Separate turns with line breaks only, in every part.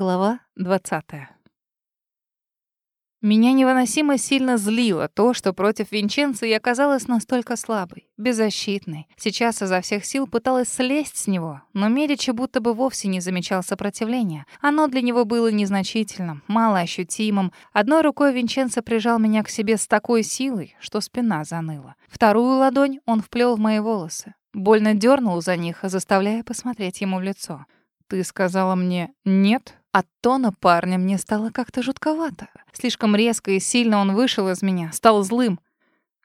Глава 20. Меня невыносимо сильно злило то, что против Винченца я оказалась настолько слабой, беззащитной. Сейчас изо всех сил пыталась слезть с него, но Медичи будто бы вовсе не замечал сопротивления. Оно для него было незначительным, малоощутимым. Одной рукой Винченцо прижал меня к себе с такой силой, что спина заныла. Вторую ладонь он вплел в мои волосы. Больно дернул за них, заставляя посмотреть ему в лицо. «Ты сказала мне «нет»?» От тона парня мне стало как-то жутковато. Слишком резко и сильно он вышел из меня, стал злым.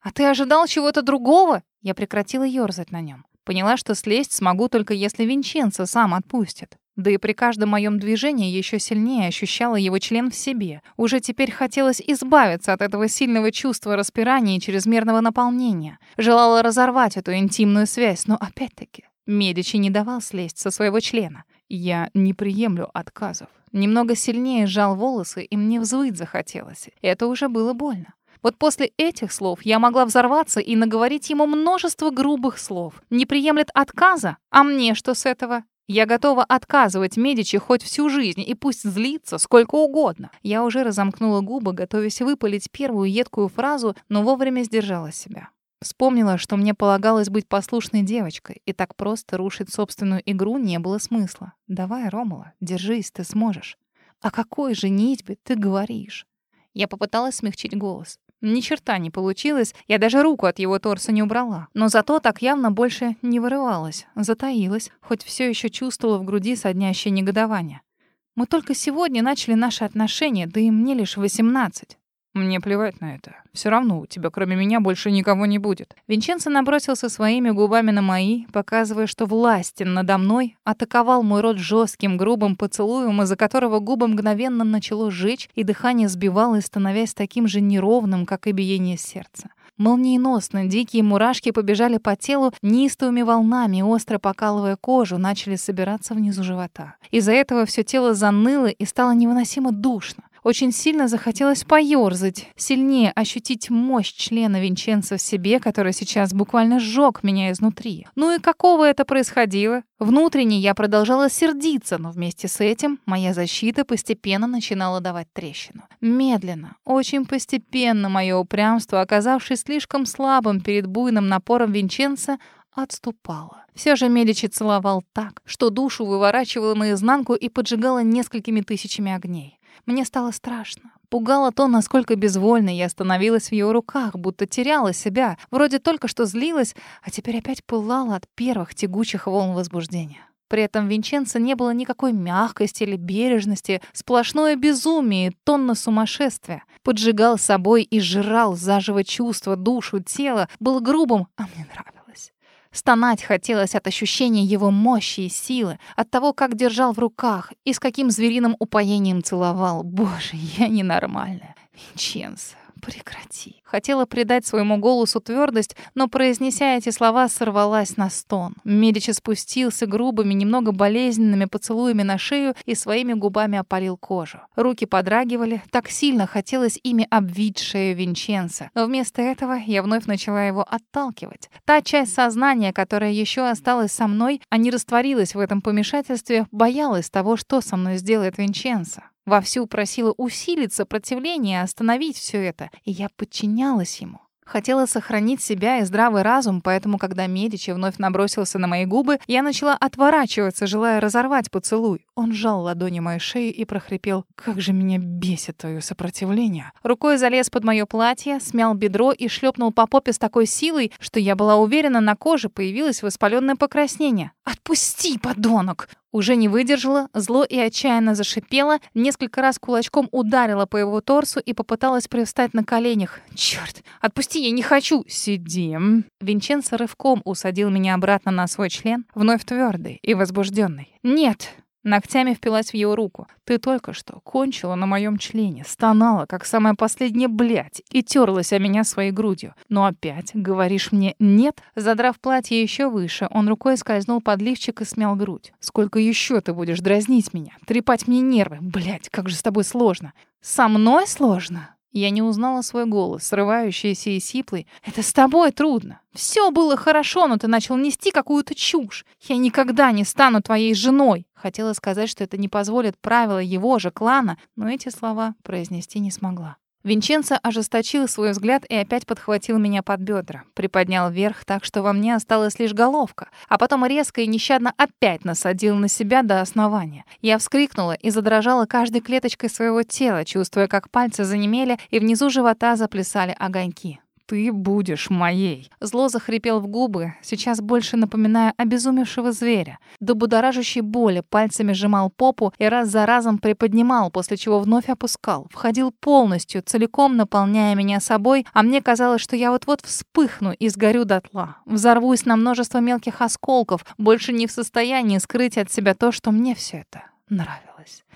«А ты ожидал чего-то другого?» Я прекратила ёрзать на нем. Поняла, что слезть смогу только если Винченцо сам отпустит. Да и при каждом моем движении еще сильнее ощущала его член в себе. Уже теперь хотелось избавиться от этого сильного чувства распирания и чрезмерного наполнения. Желала разорвать эту интимную связь, но опять-таки Медичи не давал слезть со своего члена. Я не приемлю отказов. Немного сильнее сжал волосы, и мне взвыть захотелось. Это уже было больно. Вот после этих слов я могла взорваться и наговорить ему множество грубых слов. Не приемлет отказа? А мне что с этого? Я готова отказывать Медичи хоть всю жизнь, и пусть злится сколько угодно. Я уже разомкнула губы, готовясь выпалить первую едкую фразу, но вовремя сдержала себя. Вспомнила, что мне полагалось быть послушной девочкой, и так просто рушить собственную игру не было смысла. «Давай, Ромала, держись, ты сможешь». «О какой же нитьбе ты говоришь?» Я попыталась смягчить голос. Ни черта не получилось, я даже руку от его торса не убрала. Но зато так явно больше не вырывалась, затаилась, хоть все еще чувствовала в груди соднящее негодование. Мы только сегодня начали наши отношения, да и мне лишь восемнадцать. Мне плевать на это. Все равно у тебя кроме меня больше никого не будет. Винченцо набросился своими губами на мои, показывая, что властен надо мной, атаковал мой рот жестким, грубым поцелуем, из-за которого губы мгновенно начало жечь, и дыхание сбивалось, становясь таким же неровным, как и биение сердца. Молниеносно дикие мурашки побежали по телу неистовыми волнами, остро покалывая кожу, начали собираться внизу живота. Из-за этого все тело заныло и стало невыносимо душно. Очень сильно захотелось поёрзать, сильнее ощутить мощь члена Винченца в себе, который сейчас буквально сжёг меня изнутри. Ну и какого это происходило? Внутренне я продолжала сердиться, но вместе с этим моя защита постепенно начинала давать трещину. Медленно, очень постепенно мое упрямство, оказавшись слишком слабым перед буйным напором Винченца, отступало. Все же Медичи целовал так, что душу выворачивало наизнанку и поджигало несколькими тысячами огней. Мне стало страшно. Пугало то, насколько безвольной я становилась в его руках, будто теряла себя. Вроде только что злилась, а теперь опять пылала от первых тягучих волн возбуждения. При этом Винченцо не было никакой мягкости или бережности, сплошное безумие, тонна сумасшествия. Поджигал собой и жрал заживо чувства, душу, тело, был грубым, а мне нравилось. Стонать хотелось от ощущения его мощи и силы, от того, как держал в руках и с каким звериным упоением целовал. Боже, я ненормальная. Винченцо. Прекрати. Хотела придать своему голосу твердость, но, произнеся эти слова, сорвалась на стон. Медичи спустился грубыми, немного болезненными поцелуями на шею и своими губами опалил кожу. Руки подрагивали, так сильно хотелось ими обвить шею Винченца. Но вместо этого я вновь начала его отталкивать. Та часть сознания, которая еще осталась со мной, а не растворилась в этом помешательстве, боялась того, что со мной сделает Винченцо. Вовсю просила усилить сопротивление, остановить все это, и я подчинялась ему. Хотела сохранить себя и здравый разум, поэтому, когда Медичи вновь набросился на мои губы, я начала отворачиваться, желая разорвать поцелуй. Он сжал ладони моей шеи и прохрипел «Как же меня бесит твое сопротивление!» Рукой залез под мое платье, смял бедро и шлепнул по попе с такой силой, что я была уверена, на коже появилось воспаленное покраснение. «Отпусти, подонок!» Уже не выдержала, зло и отчаянно зашипела, несколько раз кулачком ударила по его торсу и попыталась привстать на коленях. «Чёрт! Отпусти, я не хочу!» «Сидим!» Винченцо рывком усадил меня обратно на свой член, вновь твёрдый и возбужденный. «Нет!» Ногтями впилась в его руку. «Ты только что кончила на моем члене, стонала, как самая последняя блядь, и терлась о меня своей грудью. Но опять говоришь мне «нет»?» Задрав платье еще выше, он рукой скользнул под лифчик и смял грудь. «Сколько еще ты будешь дразнить меня? Трепать мне нервы? Блядь, как же с тобой сложно!» «Со мной сложно?» Я не узнала свой голос, срывающийся и сиплый. «Это с тобой трудно. Все было хорошо, но ты начал нести какую-то чушь. Я никогда не стану твоей женой». Хотела сказать, что это не позволит правила его же клана, но эти слова произнести не смогла. Винченцо ожесточил свой взгляд и опять подхватил меня под бедра, приподнял вверх так, что во мне осталась лишь головка, а потом резко и нещадно опять насадил на себя до основания. Я вскрикнула и задрожала каждой клеточкой своего тела, чувствуя, как пальцы занемели и внизу живота заплясали огоньки ты будешь моей». Зло захрипел в губы, сейчас больше напоминая обезумевшего зверя. До будоражащей боли пальцами сжимал попу и раз за разом приподнимал, после чего вновь опускал. Входил полностью, целиком наполняя меня собой, а мне казалось, что я вот-вот вспыхну и сгорю дотла. Взорвусь на множество мелких осколков, больше не в состоянии скрыть от себя то, что мне все это нравилось.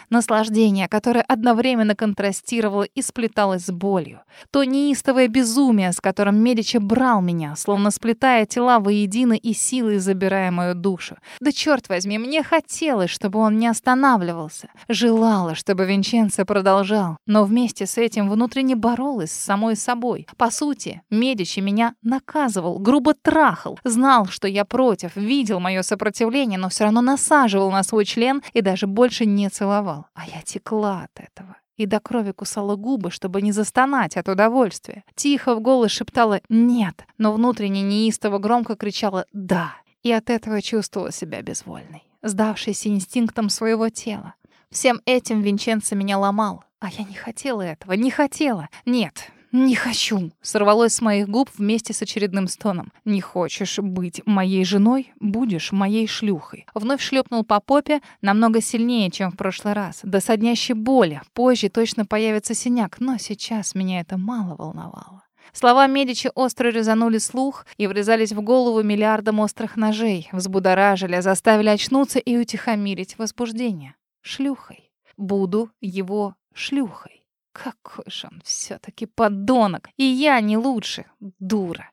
Наслаждение, которое одновременно контрастировало и сплеталось с болью. То неистовое безумие, с которым Медичи брал меня, словно сплетая тела воедино и силой забирая мою душу. Да черт возьми, мне хотелось, чтобы он не останавливался. Желала, чтобы Винченцо продолжал. Но вместе с этим внутренне боролась с самой собой. По сути, Медичи меня наказывал, грубо трахал. Знал, что я против, видел мое сопротивление, но все равно насаживал на свой член и даже больше не целовал. А я текла от этого и до крови кусала губы, чтобы не застонать от удовольствия. Тихо в голос шептала «нет», но внутренне неистово громко кричала «да». И от этого чувствовала себя безвольной, сдавшейся инстинктам своего тела. Всем этим Винченцо меня ломал, а я не хотела этого, не хотела. Нет, «Не хочу!» — сорвалось с моих губ вместе с очередным стоном. «Не хочешь быть моей женой? Будешь моей шлюхой!» Вновь шлепнул по попе намного сильнее, чем в прошлый раз. До соднящей боли. Позже точно появится синяк, но сейчас меня это мало волновало. Слова Медичи остро резанули слух и врезались в голову миллиардом острых ножей, взбудоражили, заставили очнуться и утихомирить возбуждение. Шлюхой. Буду его шлюхой. Какой же он все-таки подонок! И я не лучше, дура.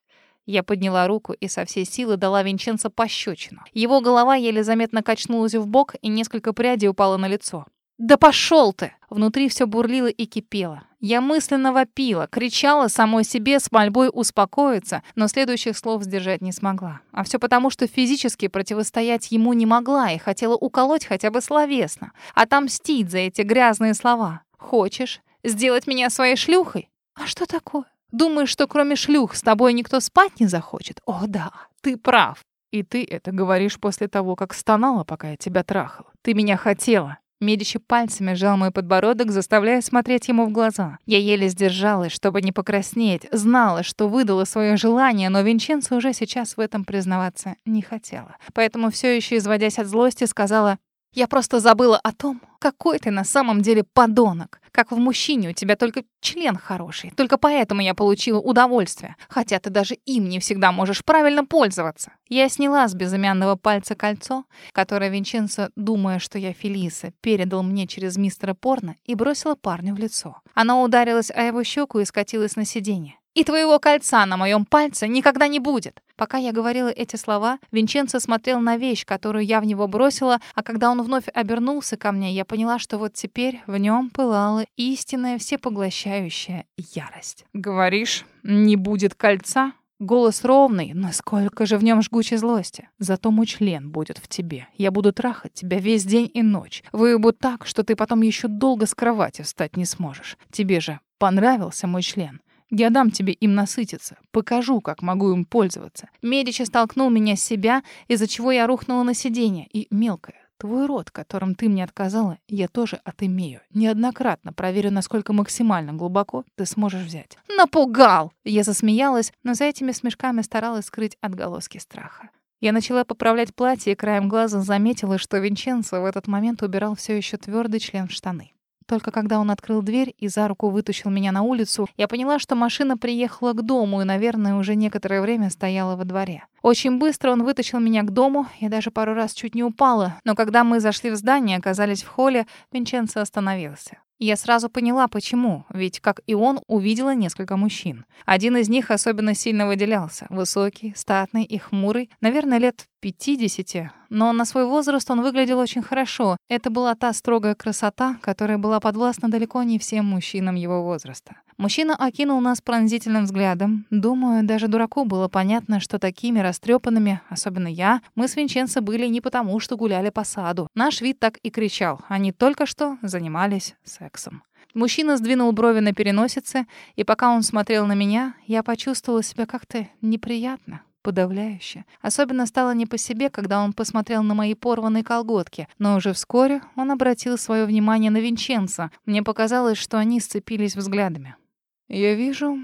Я подняла руку и со всей силы дала Винченцо пощечину. Его голова еле заметно качнулась в бок, и несколько прядей упало на лицо. «Да пошел ты!» Внутри все бурлило и кипело. Я мысленно вопила, кричала самой себе с мольбой успокоиться, но следующих слов сдержать не смогла. А все потому, что физически противостоять ему не могла и хотела уколоть хотя бы словесно, отомстить за эти грязные слова. «Хочешь? Сделать меня своей шлюхой? А что такое? Думаешь, что кроме шлюх с тобой никто спать не захочет? О, да, ты прав. И ты это говоришь после того, как стонала, пока я тебя трахал. Ты меня хотела. Медичи пальцами сжал мой подбородок, заставляя смотреть ему в глаза. Я еле сдержалась, чтобы не покраснеть. Знала, что выдала свое желание, но Винченцо уже сейчас в этом признаваться не хотела. Поэтому все еще изводясь от злости, сказала я просто забыла о том, какой ты на самом деле подонок. Как в мужчине у тебя только член хороший. Только поэтому я получила удовольствие. Хотя ты даже им не всегда можешь правильно пользоваться. Я сняла с безымянного пальца кольцо, которое Винченцо, думая, что я Фелиса, передал мне через мистера Порно и бросила парню в лицо. Оно ударилось о его щеку и скатилось на сиденье. И твоего кольца на моем пальце никогда не будет. Пока я говорила эти слова, Винченцо смотрел на вещь, которую я в него бросила, а когда он вновь обернулся ко мне, я поняла, что вот теперь в нем пылала истинная всепоглощающая ярость. «Говоришь, не будет кольца?» Голос ровный, но сколько же в нем жгучей злости. Зато мой член будет в тебе. Я буду трахать тебя весь день и ночь. Выебу так, что ты потом еще долго с кровати встать не сможешь. Тебе же понравился мой член. Я дам тебе им насытиться, покажу, как могу им пользоваться. Медичи столкнул меня с себя, из-за чего я рухнула на сиденье. И, мелкая, твой рот, которым ты мне отказала, я тоже отымею. Неоднократно проверю, насколько максимально глубоко ты сможешь взять. Напугал! Я засмеялась, но за этими смешками старалась скрыть отголоски страха. Я начала поправлять платье и краем глаза заметила, что Винченцо в этот момент убирал все еще твердый член в штаны. Только когда он открыл дверь и за руку вытащил меня на улицу, я поняла, что машина приехала к дому и, наверное, уже некоторое время стояла во дворе. Очень быстро он вытащил меня к дому, я даже пару раз чуть не упала, но когда мы зашли в здание, оказались в холле, Винченцо остановился. Я сразу поняла, почему, ведь, как и он, увидела несколько мужчин. Один из них особенно сильно выделялся. Высокий, статный и хмурый, наверное, лет 50, но на свой возраст он выглядел очень хорошо. Это была та строгая красота, которая была подвластна далеко не всем мужчинам его возраста. Мужчина окинул нас пронзительным взглядом. Думаю, даже дураку было понятно, что такими растрепанными, особенно я, мы с Винченцо были не потому, что гуляли по саду. Наш вид так и кричал. Они только что занимались сексом. Мужчина сдвинул брови на переносице, и пока он смотрел на меня, я почувствовала себя как-то неприятно, подавляюще. Особенно стало не по себе, когда он посмотрел на мои порванные колготки. Но уже вскоре он обратил свое внимание на Винченца. Мне показалось, что они сцепились взглядами. «Я вижу,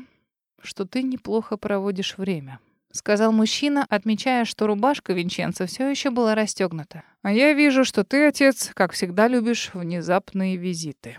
что ты неплохо проводишь время», — сказал мужчина, отмечая, что рубашка Винченца все еще была расстегнута. «А я вижу, что ты, отец, как всегда любишь внезапные визиты».